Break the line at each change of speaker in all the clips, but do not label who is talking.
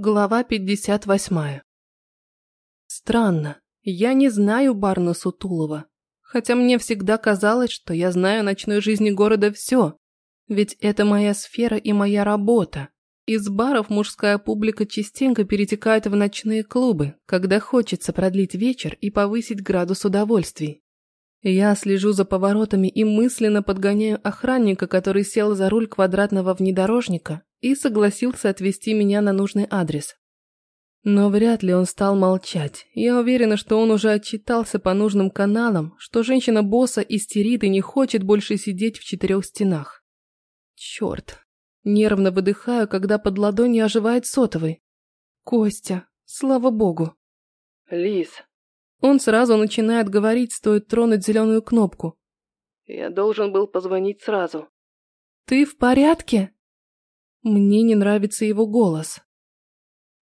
Глава 58. Странно, я не знаю Барна Сутулова, хотя мне всегда казалось, что я знаю о ночной жизни города все, ведь это моя сфера и моя работа. Из баров мужская публика частенько перетекает в ночные клубы, когда хочется продлить вечер и повысить градус удовольствий. Я слежу за поворотами и мысленно подгоняю охранника, который сел за руль квадратного внедорожника и согласился отвезти меня на нужный адрес. Но вряд ли он стал молчать. Я уверена, что он уже отчитался по нужным каналам, что женщина-босса истерит и не хочет больше сидеть в четырех стенах. Черт. Нервно выдыхаю, когда под ладонью оживает сотовый. Костя. Слава богу.
Лис.
Он сразу начинает говорить, стоит тронуть зеленую кнопку.
Я должен был позвонить сразу.
Ты в порядке? Мне не нравится его голос.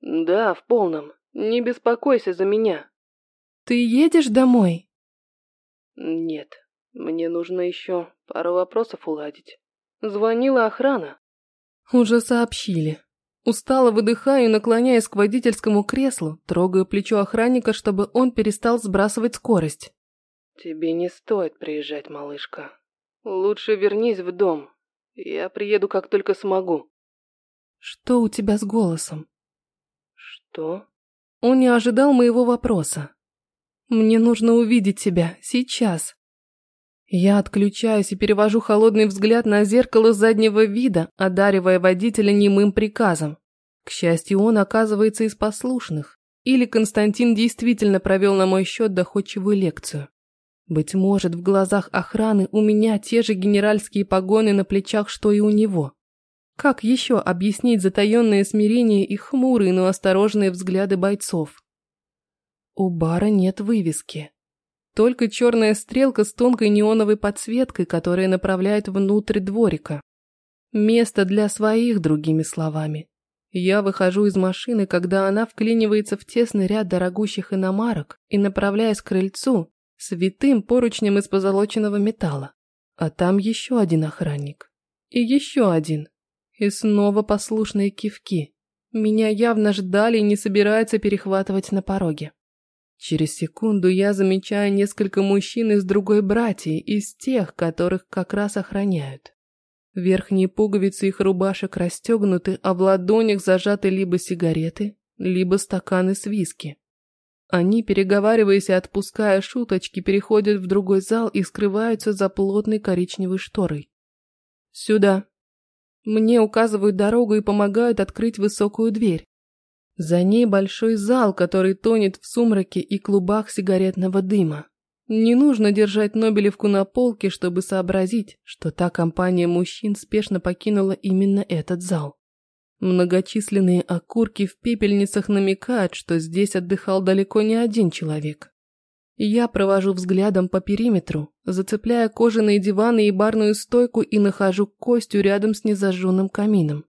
Да, в полном. Не беспокойся за меня.
Ты едешь домой?
Нет, мне нужно еще пару вопросов уладить. Звонила охрана.
Уже сообщили. Устало выдыхаю и наклоняясь к водительскому креслу, трогаю плечо охранника, чтобы он перестал сбрасывать скорость.
Тебе не стоит приезжать, малышка. Лучше вернись в дом. Я приеду, как только смогу.
Что у тебя с голосом?
Что?
Он не ожидал моего вопроса. Мне нужно увидеть тебя, сейчас. Я отключаюсь и перевожу холодный взгляд на зеркало заднего вида, одаривая водителя немым приказом. К счастью, он оказывается из послушных. Или Константин действительно провел на мой счет доходчивую лекцию. Быть может, в глазах охраны у меня те же генеральские погоны на плечах, что и у него. Как еще объяснить затаенное смирение и хмурые, но осторожные взгляды бойцов? У бара нет вывески. Только черная стрелка с тонкой неоновой подсветкой, которая направляет внутрь дворика. Место для своих, другими словами. Я выхожу из машины, когда она вклинивается в тесный ряд дорогущих иномарок и направляясь к крыльцу с витым поручнем из позолоченного металла. А там еще один охранник. И еще один. И снова послушные кивки. Меня явно ждали и не собираются перехватывать на пороге. Через секунду я замечаю несколько мужчин из другой братьи, из тех, которых как раз охраняют. Верхние пуговицы их рубашек расстегнуты, а в ладонях зажаты либо сигареты, либо стаканы с виски. Они, переговариваясь и отпуская шуточки, переходят в другой зал и скрываются за плотной коричневой шторой. «Сюда», мне указывают дорогу и помогают открыть высокую дверь. За ней большой зал, который тонет в сумраке и клубах сигаретного дыма. Не нужно держать Нобелевку на полке, чтобы сообразить, что та компания мужчин спешно покинула именно этот зал. Многочисленные окурки в пепельницах намекают, что здесь отдыхал далеко не один человек. Я провожу взглядом по периметру, зацепляя кожаные диваны и барную стойку и нахожу Костю рядом с незажженным камином.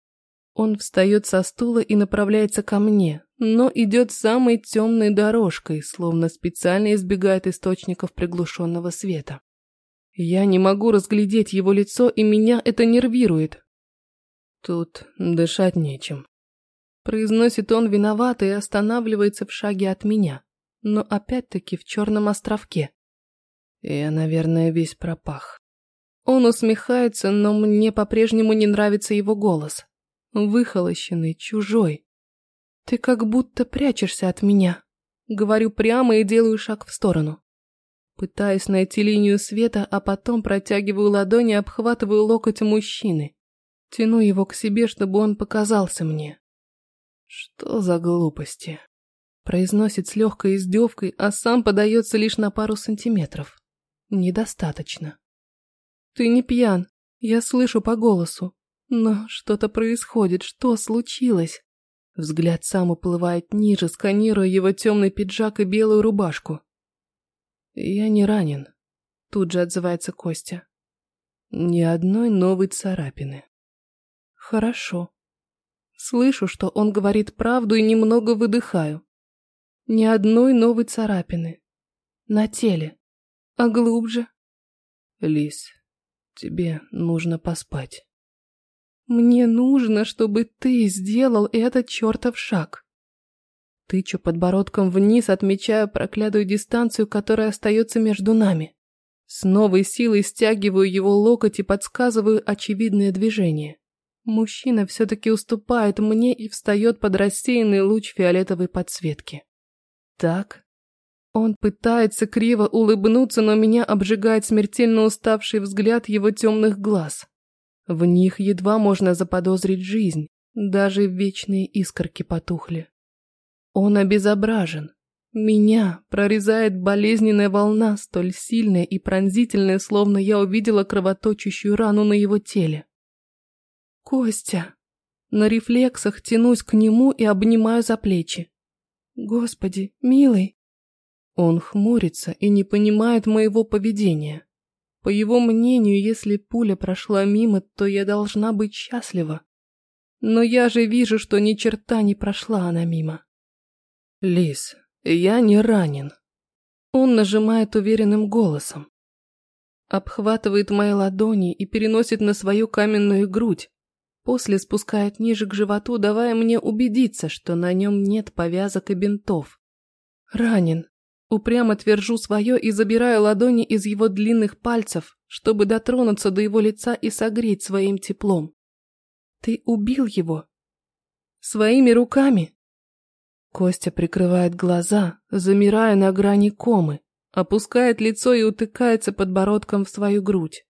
Он встает со стула и направляется ко мне, но идет самой темной дорожкой, словно специально избегает источников приглушенного света. Я не могу разглядеть его лицо, и меня это нервирует. Тут дышать нечем. Произносит он виновато и останавливается в шаге от меня но опять-таки в черном островке. Я, наверное, весь пропах. Он усмехается, но мне по-прежнему не нравится его голос. Выхолощенный, чужой. Ты как будто прячешься от меня. Говорю прямо и делаю шаг в сторону. Пытаюсь найти линию света, а потом протягиваю ладони и обхватываю локоть мужчины. Тяну его к себе, чтобы он показался мне. Что за глупости? Произносит с легкой издевкой, а сам подается лишь на пару сантиметров. Недостаточно. Ты не пьян, я слышу по голосу. Но что-то происходит, что случилось? Взгляд сам уплывает ниже, сканируя его темный пиджак и белую рубашку. Я не ранен. Тут же отзывается Костя. Ни одной новой царапины. Хорошо. Слышу, что он говорит правду и немного выдыхаю. Ни одной новой царапины. На теле. А глубже? Лис, тебе нужно поспать. Мне нужно, чтобы ты сделал этот чертов шаг. Тычу подбородком вниз, отмечая проклятую дистанцию, которая остается между нами. С новой силой стягиваю его локоть и подсказываю очевидное движение. Мужчина все-таки уступает мне и встает под рассеянный луч фиолетовой подсветки. Так. Он пытается криво улыбнуться, но меня обжигает смертельно уставший взгляд его темных глаз. В них едва можно заподозрить жизнь, даже вечные искорки потухли. Он обезображен. Меня прорезает болезненная волна, столь сильная и пронзительная, словно я увидела кровоточащую рану на его теле. Костя. На рефлексах тянусь к нему и обнимаю за плечи. Господи, милый. Он хмурится и не понимает моего поведения. По его мнению, если пуля прошла мимо, то я должна быть счастлива. Но я же вижу, что ни черта не прошла она мимо. Лис, я не ранен. Он нажимает уверенным голосом. Обхватывает мои ладони и переносит на свою каменную грудь. После спускает ниже к животу, давая мне убедиться, что на нем нет повязок и бинтов. Ранен. Упрямо твержу свое и забираю ладони из его длинных пальцев, чтобы дотронуться до его лица и согреть своим теплом. Ты убил его? Своими руками? Костя прикрывает глаза, замирая на грани комы, опускает лицо и утыкается подбородком в свою грудь.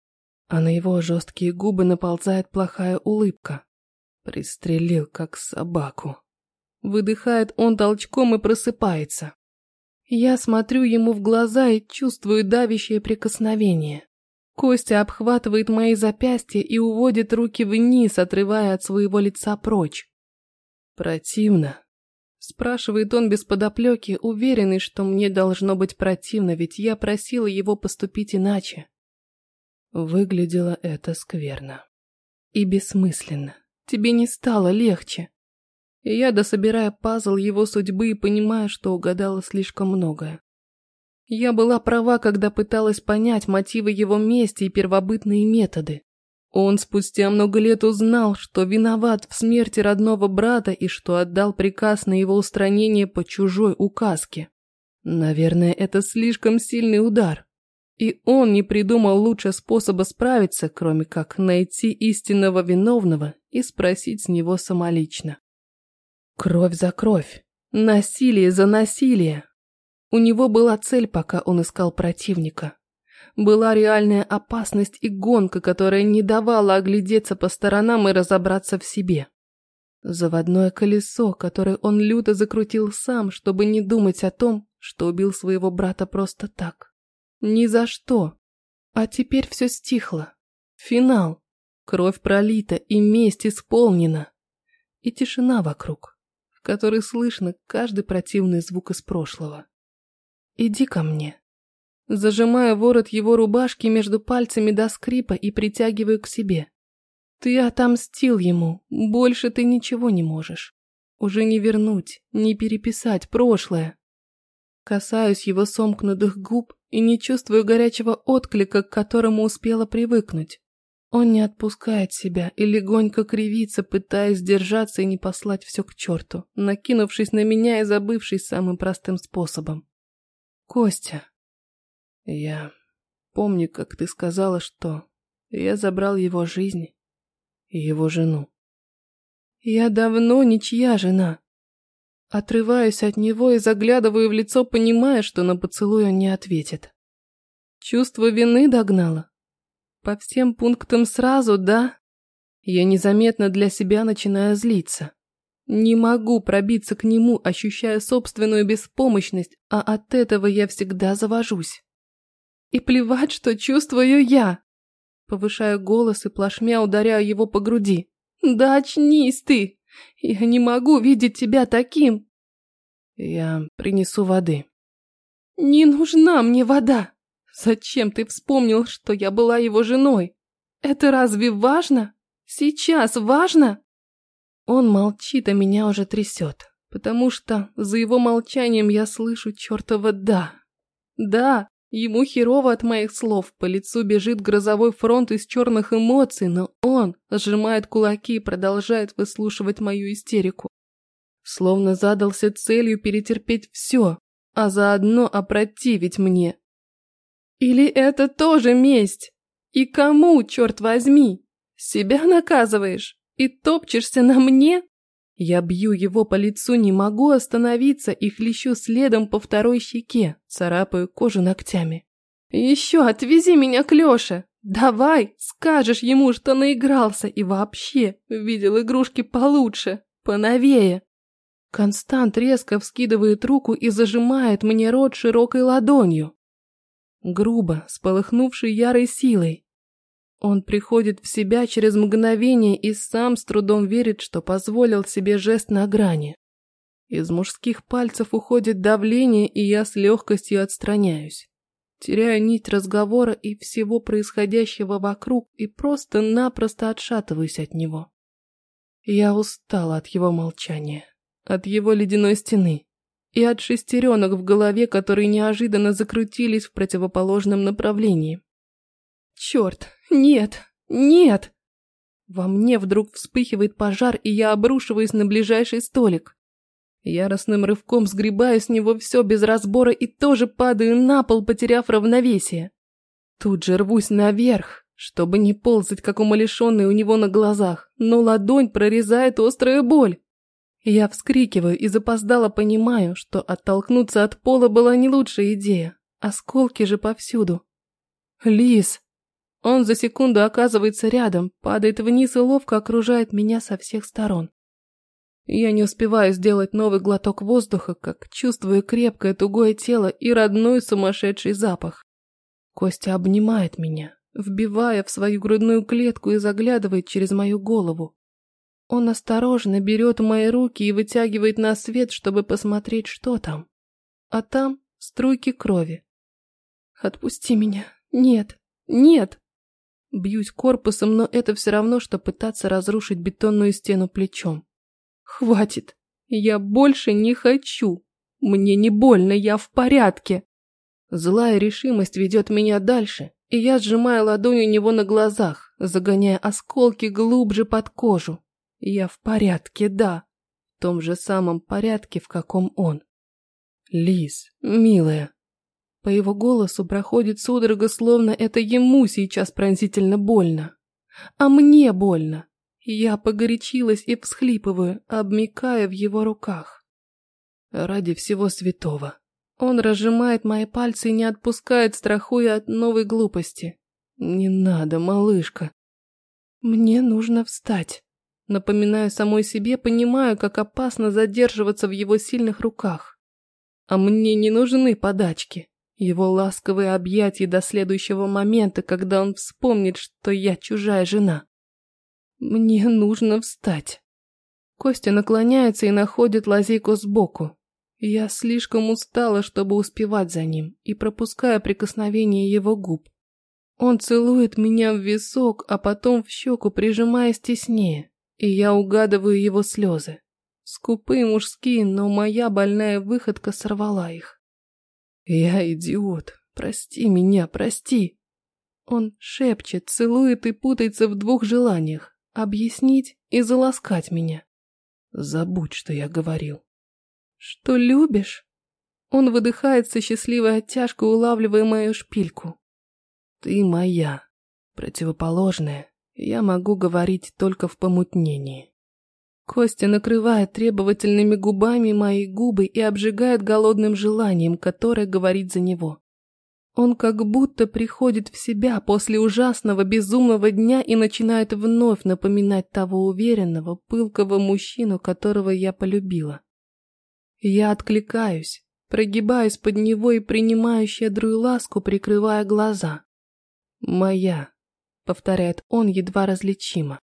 А на его жесткие губы наползает плохая улыбка. Пристрелил, как собаку. Выдыхает он толчком и просыпается. Я смотрю ему в глаза и чувствую давящее прикосновение. Костя обхватывает мои запястья и уводит руки вниз, отрывая от своего лица прочь. Противно, Спрашивает он без подоплеки, уверенный, что мне должно быть противно, ведь я просила его поступить иначе. Выглядело это скверно. И бессмысленно. Тебе не стало легче. И я дособирая пазл его судьбы и понимаю, что угадала слишком многое. Я была права, когда пыталась понять мотивы его мести и первобытные методы. Он спустя много лет узнал, что виноват в смерти родного брата и что отдал приказ на его устранение по чужой указке. Наверное, это слишком сильный удар. И он не придумал лучше способа справиться, кроме как найти истинного виновного и спросить с него самолично. Кровь за кровь. Насилие за насилие. У него была цель, пока он искал противника. Была реальная опасность и гонка, которая не давала оглядеться по сторонам и разобраться в себе. Заводное колесо, которое он люто закрутил сам, чтобы не думать о том, что убил своего брата просто так. Ни за что. А теперь все стихло. Финал. Кровь пролита и месть исполнена. И тишина вокруг, в которой слышно каждый противный звук из прошлого. «Иди ко мне», Зажимая ворот его рубашки между пальцами до скрипа и притягиваю к себе. Ты отомстил ему, больше ты ничего не можешь. Уже не вернуть, не переписать прошлое. Касаюсь его сомкнутых губ и не чувствую горячего отклика, к которому успела привыкнуть. Он не отпускает себя и легонько кривится, пытаясь сдержаться и не послать все к черту, накинувшись на меня и забывшись самым простым способом. Костя, я помню, как ты сказала, что я забрал его жизнь и его жену. Я давно ничья жена. Отрываюсь от него и заглядываю в лицо, понимая, что на поцелуй он не ответит. Чувство вины догнало. По всем пунктам сразу, да? Я незаметно для себя начинаю злиться. Не могу пробиться к нему, ощущая собственную беспомощность, а от этого я всегда завожусь. И плевать, что чувствую я. Повышаю голос и плашмя ударяю его по груди. Да очнись ты! Я не могу видеть тебя таким. Я принесу воды. Не нужна мне вода. Зачем ты вспомнил, что я была его женой? Это разве важно? Сейчас важно? Он молчит, а меня уже трясет, потому что за его молчанием я слышу чертово «да». Да, Ему херово от моих слов, по лицу бежит грозовой фронт из черных эмоций, но он сжимает кулаки и продолжает выслушивать мою истерику. Словно задался целью перетерпеть все, а заодно опротивить мне. Или это тоже месть? И кому, черт возьми? Себя наказываешь и топчешься на мне? Я бью его по лицу, не могу остановиться и хлещу следом по второй щеке, царапаю кожу ногтями. «Еще отвези меня к Леше! Давай, скажешь ему, что наигрался и вообще видел игрушки получше, поновее!» Констант резко вскидывает руку и зажимает мне рот широкой ладонью. Грубо, с полыхнувшей ярой силой, он приходит в себя через мгновение и сам с трудом верит, что позволил себе жест на грани. Из мужских пальцев уходит давление, и я с легкостью отстраняюсь. Теряю нить разговора и всего происходящего вокруг и просто-напросто отшатываюсь от него. Я устала от его молчания, от его ледяной стены и от шестеренок в голове, которые неожиданно закрутились в противоположном направлении. Черт, нет, нет! Во мне вдруг вспыхивает пожар, и я обрушиваюсь на ближайший столик. Яростным рывком сгребаю с него все без разбора и тоже падаю на пол, потеряв равновесие. Тут же рвусь наверх, чтобы не ползать, как умалишенный у него на глазах, но ладонь прорезает острая боль. Я вскрикиваю и запоздало понимаю, что оттолкнуться от пола была не лучшая идея. Осколки же повсюду. Лис! Он за секунду оказывается рядом, падает вниз и ловко окружает меня со всех сторон. Я не успеваю сделать новый глоток воздуха, как чувствую крепкое тугое тело и родной сумасшедший запах. Костя обнимает меня, вбивая в свою грудную клетку и заглядывает через мою голову. Он осторожно берет мои руки и вытягивает на свет, чтобы посмотреть, что там. А там струйки крови. Отпусти меня. Нет, нет. Бьюсь корпусом, но это все равно, что пытаться разрушить бетонную стену плечом. Хватит. Я больше не хочу. Мне не больно, я в порядке. Злая решимость ведет меня дальше, и я сжимаю ладонь у него на глазах, загоняя осколки глубже под кожу. Я в порядке, да. В том же самом порядке, в каком он. Лиз, милая, по его голосу проходит судорога, словно это ему сейчас пронзительно больно. А мне больно. Я погорячилась и всхлипываю, обмикая в его руках. Ради всего святого. Он разжимает мои пальцы и не отпускает, страхуя от новой глупости. Не надо, малышка. Мне нужно встать. Напоминаю самой себе, понимаю, как опасно задерживаться в его сильных руках. А мне не нужны подачки. Его ласковые объятия до следующего момента, когда он вспомнит, что я чужая жена. Мне нужно встать. Костя наклоняется и находит лазейку сбоку. Я слишком устала, чтобы успевать за ним, и пропуская прикосновение его губ. Он целует меня в висок, а потом в щеку, прижимаясь теснее, и я угадываю его слезы. Скупые мужские, но моя больная выходка сорвала их. «Я идиот. Прости меня, прости». Он шепчет, целует и путается в двух желаниях – объяснить и заласкать меня. Забудь, что я говорил. Что любишь? Он выдыхает со счастливой оттяжкой, улавливая мою шпильку. Ты моя, противоположная. Я могу говорить только в помутнении. Костя накрывает требовательными губами мои губы и обжигает голодным желанием, которое говорит за него. Он как будто приходит в себя после ужасного безумного дня и начинает вновь напоминать того уверенного, пылкого мужчину, которого я полюбила. Я откликаюсь, прогибаюсь под него и принимаю щедрую ласку, прикрывая глаза. «Моя», — повторяет он едва различимо.